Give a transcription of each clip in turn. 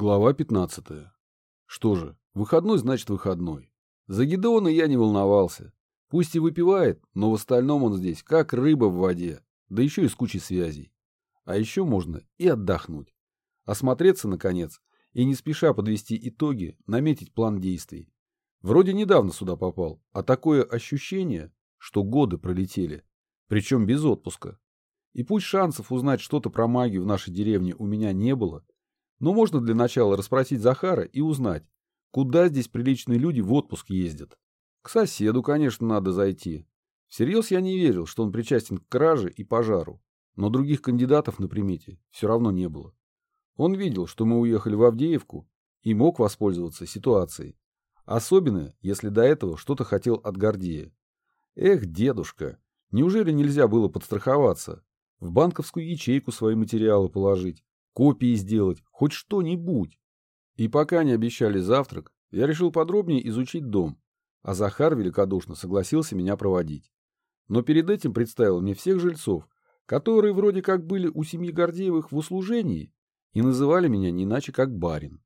Глава 15. Что же, выходной значит выходной. За Гедеона я не волновался. Пусть и выпивает, но в остальном он здесь как рыба в воде, да еще и с кучей связей. А еще можно и отдохнуть. Осмотреться, наконец, и не спеша подвести итоги, наметить план действий. Вроде недавно сюда попал, а такое ощущение, что годы пролетели, причем без отпуска. И пусть шансов узнать что-то про магию в нашей деревне у меня не было, но можно для начала расспросить Захара и узнать, куда здесь приличные люди в отпуск ездят. К соседу, конечно, надо зайти. Всерьез я не верил, что он причастен к краже и пожару, но других кандидатов на примете все равно не было. Он видел, что мы уехали в Авдеевку и мог воспользоваться ситуацией. Особенно, если до этого что-то хотел от Гордея. Эх, дедушка, неужели нельзя было подстраховаться? В банковскую ячейку свои материалы положить, копии сделать, хоть что-нибудь. И пока не обещали завтрак, я решил подробнее изучить дом, а Захар великодушно согласился меня проводить. Но перед этим представил мне всех жильцов, которые вроде как были у семьи Гордеевых в услужении и называли меня не иначе как барин.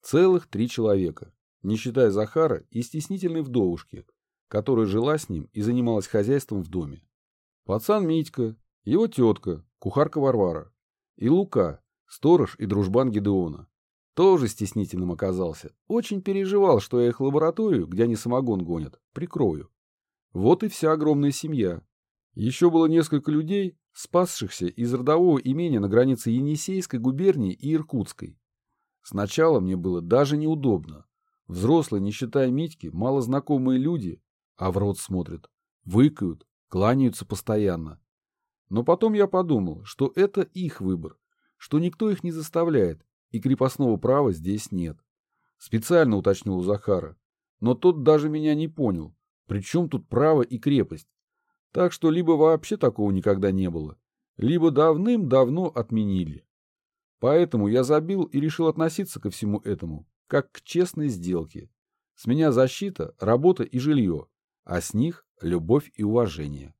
Целых три человека, не считая Захара и стеснительной вдовушки, которая жила с ним и занималась хозяйством в доме. Пацан Митька, его тетка, кухарка Варвара и Лука, Сторож и дружбан Гедеона. Тоже стеснительным оказался. Очень переживал, что я их лабораторию, где они самогон гонят, прикрою. Вот и вся огромная семья. Еще было несколько людей, спасшихся из родового имения на границе Енисейской губернии и Иркутской. Сначала мне было даже неудобно. Взрослые, не считая Митьки, малознакомые люди, а в рот смотрят, выкают, кланяются постоянно. Но потом я подумал, что это их выбор, что никто их не заставляет, и крепостного права здесь нет. Специально уточнил у Захара, но тот даже меня не понял, при чем тут право и крепость. Так что либо вообще такого никогда не было, либо давным-давно отменили. Поэтому я забил и решил относиться ко всему этому, как к честной сделке. С меня защита, работа и жилье, а с них любовь и уважение.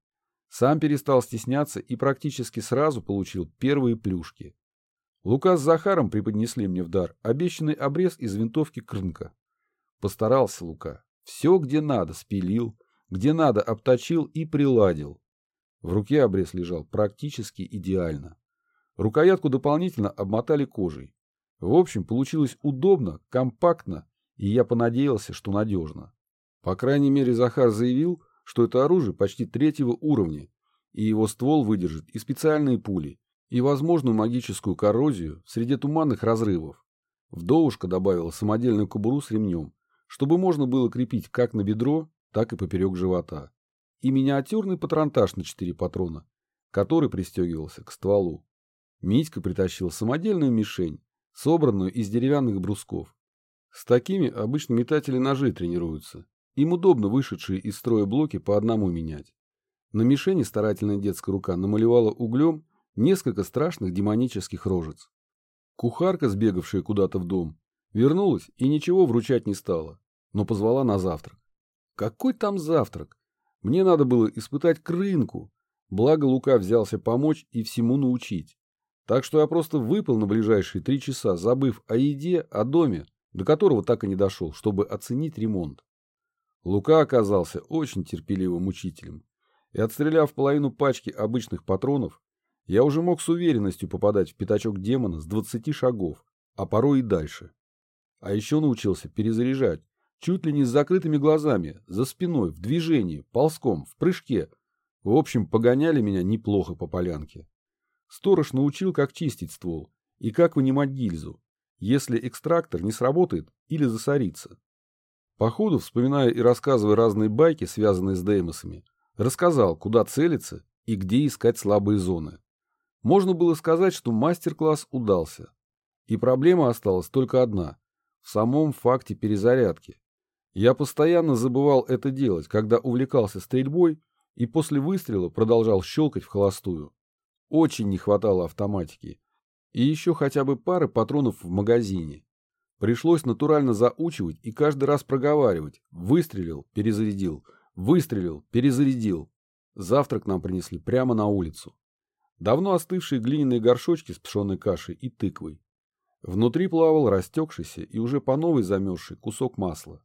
Сам перестал стесняться и практически сразу получил первые плюшки. Лука с Захаром преподнесли мне в дар обещанный обрез из винтовки Крынка. Постарался Лука. Все, где надо, спилил, где надо, обточил и приладил. В руке обрез лежал практически идеально. Рукоятку дополнительно обмотали кожей. В общем, получилось удобно, компактно, и я понадеялся, что надежно. По крайней мере, Захар заявил, что это оружие почти третьего уровня, и его ствол выдержит и специальные пули, и возможную магическую коррозию среди туманных разрывов. Вдовушка добавила самодельную кобуру с ремнем, чтобы можно было крепить как на бедро, так и поперек живота. И миниатюрный патронтаж на 4 патрона, который пристегивался к стволу. Митька притащил самодельную мишень, собранную из деревянных брусков. С такими обычно метатели ножей тренируются. Им удобно вышедшие из строя блоки по одному менять. На мишени старательная детская рука намалевала углем несколько страшных демонических рожец. Кухарка, сбегавшая куда-то в дом, вернулась и ничего вручать не стала, но позвала на завтрак. Какой там завтрак? Мне надо было испытать крынку, благо Лука взялся помочь и всему научить. Так что я просто выпал на ближайшие три часа, забыв о еде, о доме, до которого так и не дошел, чтобы оценить ремонт. Лука оказался очень терпеливым учителем, и, отстреляв половину пачки обычных патронов, я уже мог с уверенностью попадать в пятачок демона с 20 шагов, а порой и дальше. А еще научился перезаряжать, чуть ли не с закрытыми глазами, за спиной, в движении, ползком, в прыжке. В общем, погоняли меня неплохо по полянке. Сторож научил, как чистить ствол и как вынимать гильзу, если экстрактор не сработает или засорится. По ходу, вспоминая и рассказывая разные байки, связанные с деймосами, рассказал, куда целиться и где искать слабые зоны. Можно было сказать, что мастер-класс удался. И проблема осталась только одна – в самом факте перезарядки. Я постоянно забывал это делать, когда увлекался стрельбой и после выстрела продолжал щелкать в холостую. Очень не хватало автоматики. И еще хотя бы пары патронов в магазине. Пришлось натурально заучивать и каждый раз проговаривать. Выстрелил, перезарядил, выстрелил, перезарядил. Завтрак нам принесли прямо на улицу давно остывшие глиняные горшочки с пшеной кашей и тыквой. Внутри плавал растекшийся и уже по новой замерзший кусок масла.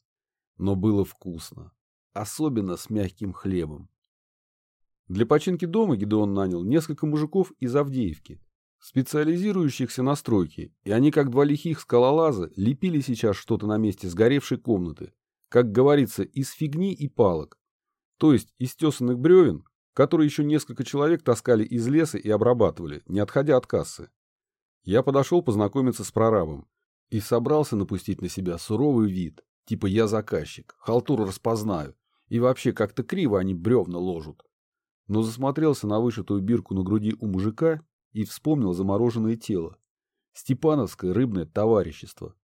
Но было вкусно. Особенно с мягким хлебом. Для починки дома Гидеон нанял несколько мужиков из Авдеевки, специализирующихся на стройке, и они, как два лихих скалолаза, лепили сейчас что-то на месте сгоревшей комнаты, как говорится, из фигни и палок, то есть из тесанных бревен, которые еще несколько человек таскали из леса и обрабатывали, не отходя от кассы. Я подошел познакомиться с прорабом и собрался напустить на себя суровый вид, типа я заказчик, халтуру распознаю, и вообще как-то криво они бревна ложат но засмотрелся на вышитую бирку на груди у мужика и вспомнил замороженное тело. Степановское рыбное товарищество.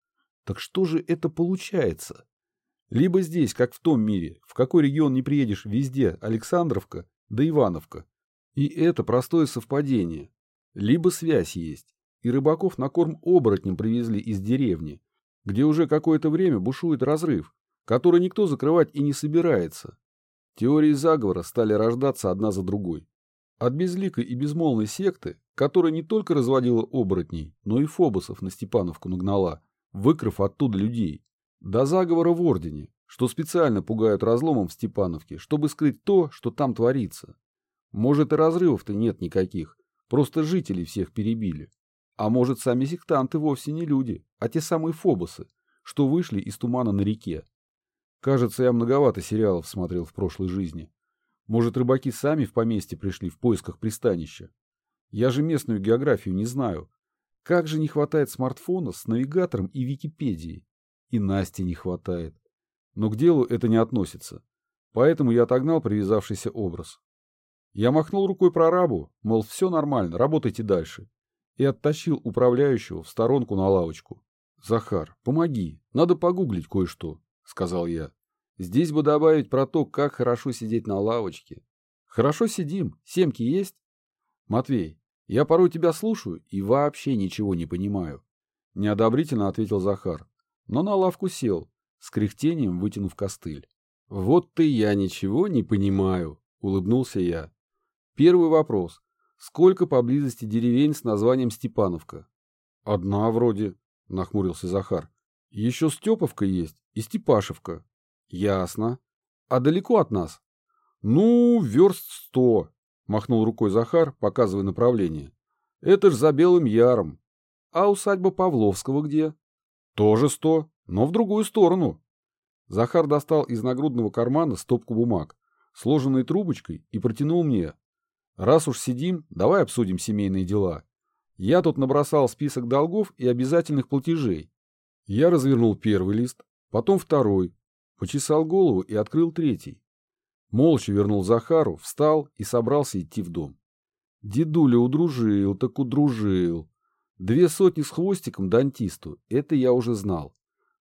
Так что же это получается? Либо здесь, как в том мире, в какой регион не приедешь, везде Александровка да Ивановка. И это простое совпадение. Либо связь есть, и рыбаков на корм оборотням привезли из деревни, где уже какое-то время бушует разрыв, который никто закрывать и не собирается. Теории заговора стали рождаться одна за другой. От безликой и безмолвной секты, которая не только разводила оборотней, но и фобосов на Степановку нагнала, выкрав оттуда людей, до заговора в Ордене, что специально пугают разломом в Степановке, чтобы скрыть то, что там творится. Может и разрывов-то нет никаких, просто жителей всех перебили. А может сами сектанты вовсе не люди, а те самые фобосы, что вышли из тумана на реке, Кажется, я многовато сериалов смотрел в прошлой жизни. Может, рыбаки сами в поместье пришли в поисках пристанища? Я же местную географию не знаю. Как же не хватает смартфона с навигатором и Википедией? И Насти не хватает. Но к делу это не относится. Поэтому я отогнал привязавшийся образ. Я махнул рукой прорабу, мол, все нормально, работайте дальше. И оттащил управляющего в сторонку на лавочку. «Захар, помоги, надо погуглить кое-что. — сказал я. «Здесь бы добавить про то, как хорошо сидеть на лавочке. Хорошо сидим, семки есть?» «Матвей, я порой тебя слушаю и вообще ничего не понимаю», — неодобрительно ответил Захар. Но на лавку сел, с кряхтением вытянув костыль. «Вот ты я ничего не понимаю», — улыбнулся я. «Первый вопрос. Сколько поблизости деревень с названием Степановка?» «Одна вроде», — нахмурился Захар. «Еще Степовка есть и Степашевка. Ясно. А далеко от нас? Ну, верст сто, махнул рукой Захар, показывая направление. Это ж за Белым Яром. А усадьба Павловского где? Тоже сто, но в другую сторону. Захар достал из нагрудного кармана стопку бумаг, сложенные трубочкой, и протянул мне. Раз уж сидим, давай обсудим семейные дела. Я тут набросал список долгов и обязательных платежей. Я развернул первый лист, потом второй, почесал голову и открыл третий. Молча вернул Захару, встал и собрался идти в дом. Дедуля удружил, так удружил. Две сотни с хвостиком дантисту, это я уже знал.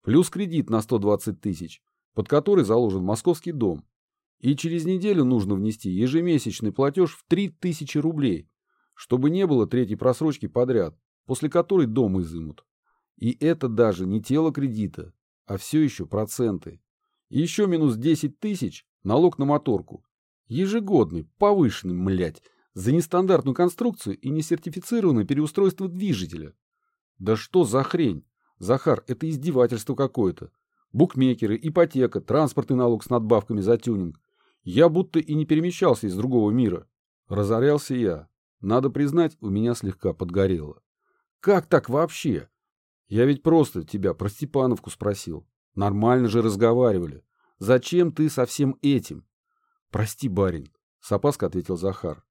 Плюс кредит на 120 тысяч, под который заложен московский дом. И через неделю нужно внести ежемесячный платеж в 3000 рублей, чтобы не было третьей просрочки подряд, после которой дом изымут. И это даже не тело кредита, а все еще проценты. И еще минус 10 тысяч налог на моторку. Ежегодный, повышенный, млять, за нестандартную конструкцию и несертифицированное переустройство движителя. Да что за хрень? Захар, это издевательство какое-то. Букмекеры, ипотека, транспортный налог с надбавками за тюнинг. Я будто и не перемещался из другого мира. Разорялся я. Надо признать, у меня слегка подгорело. Как так вообще? Я ведь просто тебя про Степановку спросил. Нормально же разговаривали. Зачем ты со всем этим? Прости, барин, с опаской ответил Захар.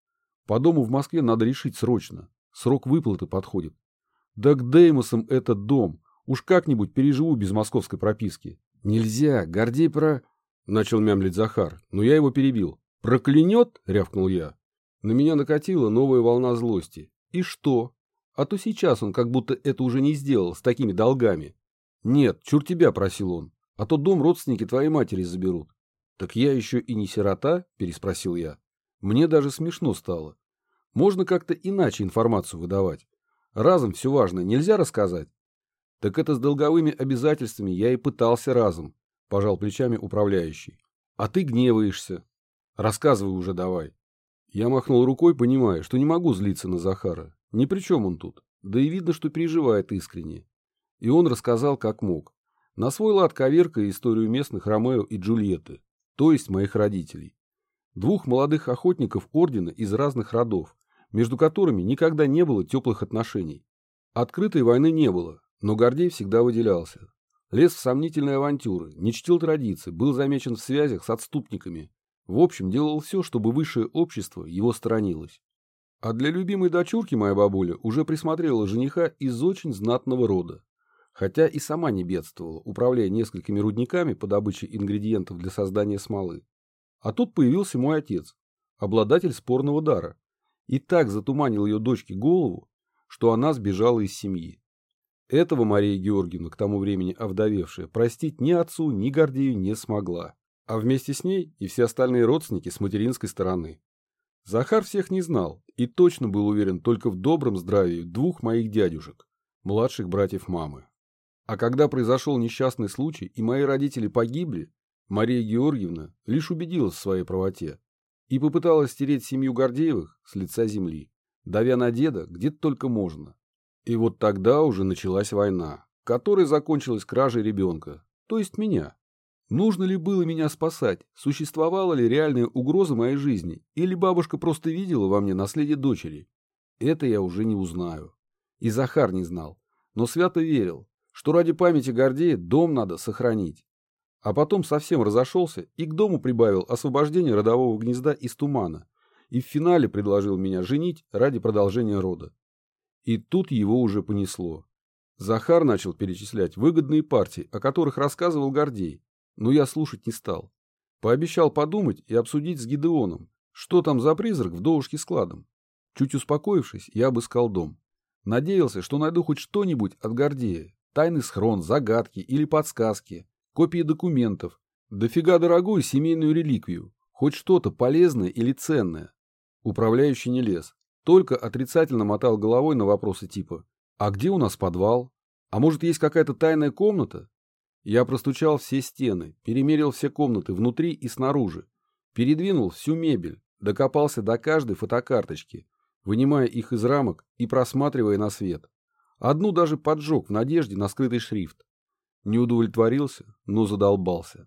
По дому в Москве надо решить срочно. Срок выплаты подходит. Да к Деймосам этот дом. Уж как-нибудь переживу без московской прописки. Нельзя, Гордей про... Начал мямлить Захар, но я его перебил. «Проклянет?» — рявкнул я. На меня накатила новая волна злости. И что? А то сейчас он как будто это уже не сделал с такими долгами. Нет, чур тебя, просил он, а то дом родственники твоей матери заберут. Так я еще и не сирота, переспросил я. Мне даже смешно стало. Можно как-то иначе информацию выдавать. Разом все важное нельзя рассказать. Так это с долговыми обязательствами я и пытался разом, пожал плечами управляющий. А ты гневаешься. Рассказывай уже давай. Я махнул рукой, понимая, что не могу злиться на Захара. Ни при чем он тут. да и видно, что переживает искренне. И он рассказал, как мог. На свой лад коверкая историю местных Ромео и Джульетты, то есть моих родителей. Двух молодых охотников ордена из разных родов, между которыми никогда не было теплых отношений. Открытой войны не было, но Гордей всегда выделялся. Лез в сомнительные авантюры, не чтил традиции, был замечен в связях с отступниками. В общем, делал все, чтобы высшее общество его сторонилось. А для любимой дочурки моя бабуля уже присмотрела жениха из очень знатного рода. Хотя и сама не бедствовала, управляя несколькими рудниками по добыче ингредиентов для создания смолы. А тут появился мой отец, обладатель спорного дара, и так затуманил ее дочке голову, что она сбежала из семьи. Этого Мария Георгиевна, к тому времени овдовевшая, простить ни отцу, ни Гордею не смогла. А вместе с ней и все остальные родственники с материнской стороны. Захар всех не знал и точно был уверен только в добром здравии двух моих дядюшек, младших братьев мамы. А когда произошел несчастный случай и мои родители погибли, Мария Георгиевна лишь убедилась в своей правоте и попыталась стереть семью Гордеевых с лица земли, давя на деда где только можно. И вот тогда уже началась война, которая закончилась кражей ребенка, то есть меня. Нужно ли было меня спасать? Существовала ли реальная угроза моей жизни? Или бабушка просто видела во мне наследие дочери? Это я уже не узнаю. И Захар не знал, но свято верил, что ради памяти Гордея дом надо сохранить. А потом совсем разошелся и к дому прибавил освобождение родового гнезда из тумана и в финале предложил меня женить ради продолжения рода. И тут его уже понесло. Захар начал перечислять выгодные партии, о которых рассказывал Гордей, но я слушать не стал. Пообещал подумать и обсудить с Гидеоном, что там за призрак в довушке складом. Чуть успокоившись, я обыскал дом. Надеялся, что найду хоть что-нибудь от Гордея, тайный схрон, загадки или подсказки, копии документов, дофига дорогую семейную реликвию, хоть что-то полезное или ценное. Управляющий не лез. Только отрицательно мотал головой на вопросы типа «А где у нас подвал? А может, есть какая-то тайная комната?» Я простучал все стены, перемерил все комнаты внутри и снаружи, передвинул всю мебель, докопался до каждой фотокарточки, вынимая их из рамок и просматривая на свет. Одну даже поджег в надежде на скрытый шрифт. Не удовлетворился, но задолбался.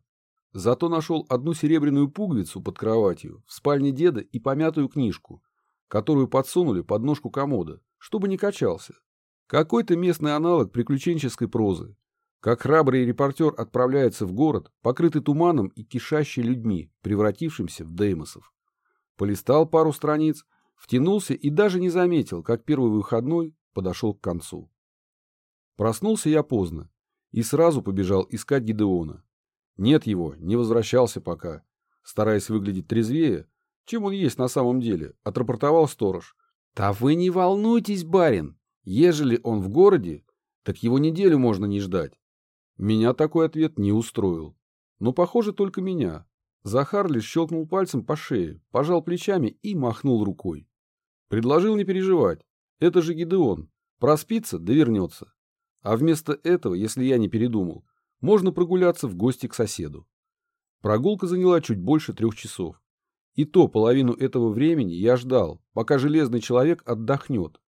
Зато нашел одну серебряную пуговицу под кроватью в спальне деда и помятую книжку, которую подсунули под ножку комода, чтобы не качался. Какой-то местный аналог приключенческой прозы. Как храбрый репортер отправляется в город, покрытый туманом и кишащий людьми, превратившимся в деймосов. Полистал пару страниц, втянулся и даже не заметил, как первый выходной подошел к концу. Проснулся я поздно и сразу побежал искать Гидеона. Нет его, не возвращался пока. Стараясь выглядеть трезвее, чем он есть на самом деле, отрапортовал сторож. «Да вы не волнуйтесь, барин! Ежели он в городе, так его неделю можно не ждать». Меня такой ответ не устроил. Но, похоже, только меня. Захар лишь щелкнул пальцем по шее, пожал плечами и махнул рукой. Предложил не переживать. Это же Гидеон. Проспится, да вернется. А вместо этого, если я не передумал, можно прогуляться в гости к соседу. Прогулка заняла чуть больше трех часов. И то половину этого времени я ждал, пока железный человек отдохнет.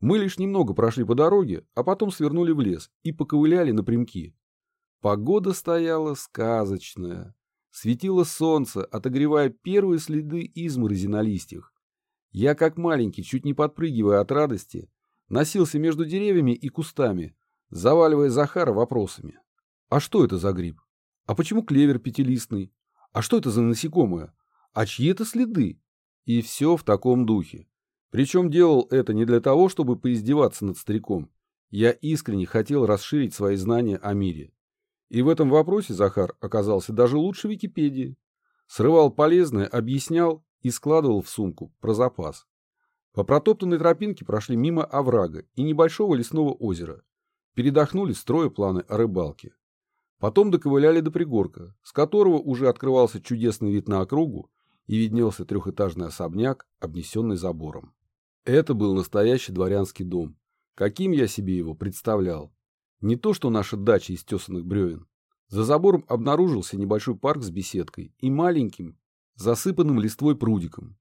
Мы лишь немного прошли по дороге, а потом свернули в лес и поковыляли напрямки. Погода стояла сказочная. Светило солнце, отогревая первые следы изморози на листьях. Я, как маленький, чуть не подпрыгивая от радости, носился между деревьями и кустами, заваливая Захара вопросами. А что это за гриб? А почему клевер пятилистный? А что это за насекомое? А чьи это следы? И все в таком духе. Причем делал это не для того, чтобы поиздеваться над стариком. Я искренне хотел расширить свои знания о мире. И в этом вопросе Захар оказался даже лучше Википедии. Срывал полезное, объяснял и складывал в сумку про запас. По протоптанной тропинке прошли мимо оврага и небольшого лесного озера. Передохнули, строя планы о рыбалке. Потом доковыляли до пригорка, с которого уже открывался чудесный вид на округу и виднелся трехэтажный особняк, обнесенный забором. Это был настоящий дворянский дом, каким я себе его представлял. Не то, что наша дача из тесанных бревен. За забором обнаружился небольшой парк с беседкой и маленьким, засыпанным листвой прудиком.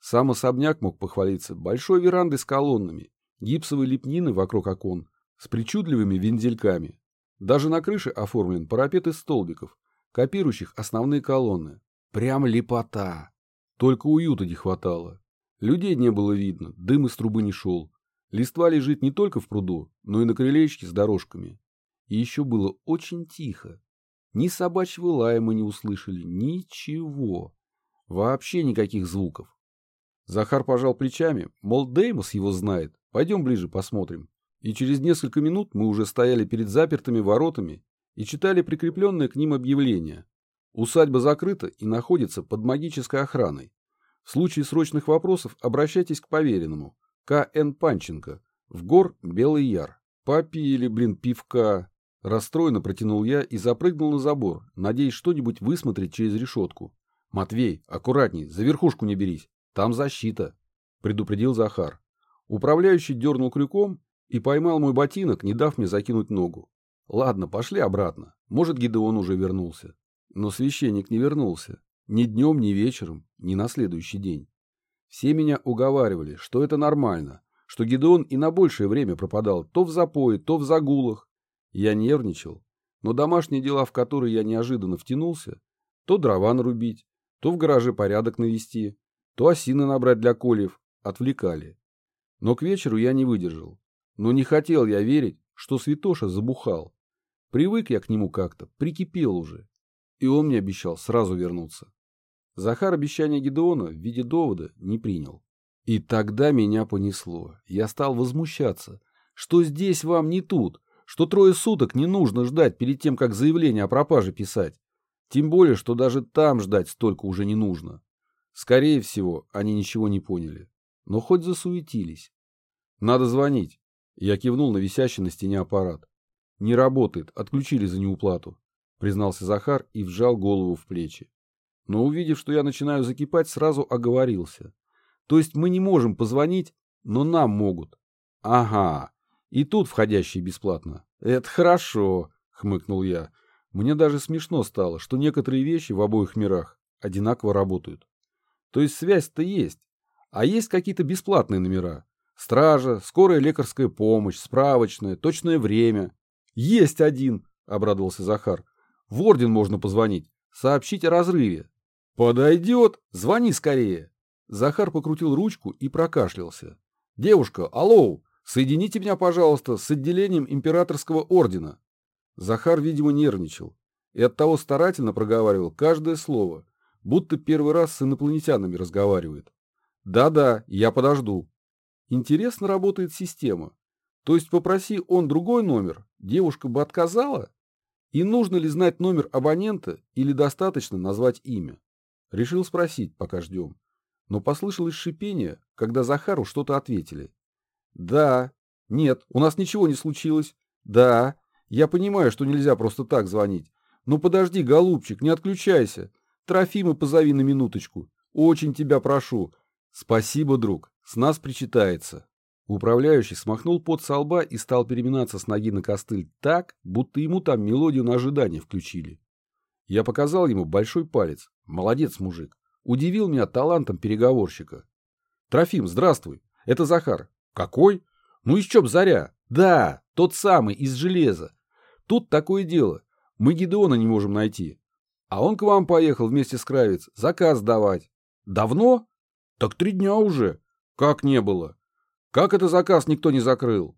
Сам особняк мог похвалиться большой верандой с колоннами, Гипсовые лепнины вокруг окон с причудливыми вензельками. Даже на крыше оформлен парапет из столбиков, копирующих основные колонны. Прям лепота. Только уюта не хватало. Людей не было видно, дым из трубы не шел. Листва лежит не только в пруду, но и на крылечке с дорожками. И еще было очень тихо. Ни собачьего лая мы не услышали, ничего. Вообще никаких звуков. Захар пожал плечами, мол, Деймос его знает, пойдем ближе посмотрим. И через несколько минут мы уже стояли перед запертыми воротами и читали прикрепленное к ним объявление. Усадьба закрыта и находится под магической охраной. В случае срочных вопросов обращайтесь к поверенному. К.Н. Панченко. В гор Белый Яр. Попили, блин, пивка. Расстроенно протянул я и запрыгнул на забор, надеясь что-нибудь высмотреть через решетку. «Матвей, аккуратней, за верхушку не берись. Там защита», — предупредил Захар. Управляющий дернул крюком и поймал мой ботинок, не дав мне закинуть ногу. Ладно, пошли обратно. Может, Гидеон уже вернулся. Но священник не вернулся. Ни днем, ни вечером, ни на следующий день. Все меня уговаривали, что это нормально, что Гидеон и на большее время пропадал то в запое, то в загулах. Я нервничал, но домашние дела, в которые я неожиданно втянулся, то дрова нарубить, то в гараже порядок навести, то осины набрать для кольев, отвлекали. Но к вечеру я не выдержал. Но не хотел я верить, что Святоша забухал. Привык я к нему как-то, прикипел уже. И он мне обещал сразу вернуться. Захар обещание Гедеона в виде довода не принял. И тогда меня понесло. Я стал возмущаться, что здесь вам не тут, что трое суток не нужно ждать перед тем, как заявление о пропаже писать. Тем более, что даже там ждать столько уже не нужно. Скорее всего, они ничего не поняли. Но хоть засуетились. Надо звонить. Я кивнул на висящий на стене аппарат. Не работает, отключили за неуплату, признался Захар и вжал голову в плечи. Но увидев, что я начинаю закипать, сразу оговорился. То есть мы не можем позвонить, но нам могут. Ага, и тут входящие бесплатно. Это хорошо, хмыкнул я. Мне даже смешно стало, что некоторые вещи в обоих мирах одинаково работают. То есть связь-то есть. А есть какие-то бесплатные номера. Стража, скорая лекарская помощь, справочная, точное время. Есть один, обрадовался Захар. В орден можно позвонить, сообщить о разрыве. Подойдет, звони скорее. Захар покрутил ручку и прокашлялся. Девушка, алло, соедините меня, пожалуйста, с отделением императорского ордена. Захар, видимо, нервничал и оттого старательно проговаривал каждое слово, будто первый раз с инопланетянами разговаривает. Да-да, я подожду. Интересно работает система. То есть попроси он другой номер, девушка бы отказала? И нужно ли знать номер абонента или достаточно назвать имя? Решил спросить, пока ждем. Но послышалось шипение, когда Захару что-то ответили. Да, нет, у нас ничего не случилось. Да, я понимаю, что нельзя просто так звонить. Но подожди, голубчик, не отключайся. Трофима позови на минуточку. Очень тебя прошу. Спасибо, друг. С нас причитается. Управляющий смахнул пот со лба и стал переминаться с ноги на костыль так, будто ему там мелодию на ожидание включили. Я показал ему большой палец. Молодец, мужик. Удивил меня талантом переговорщика. Трофим, здравствуй. Это Захар. Какой? Ну из чё заря? Да, тот самый, из железа. Тут такое дело. Мы Гидеона не можем найти. А он к вам поехал вместе с Кравец заказ давать. Давно? Так три дня уже. Как не было? Как это заказ никто не закрыл?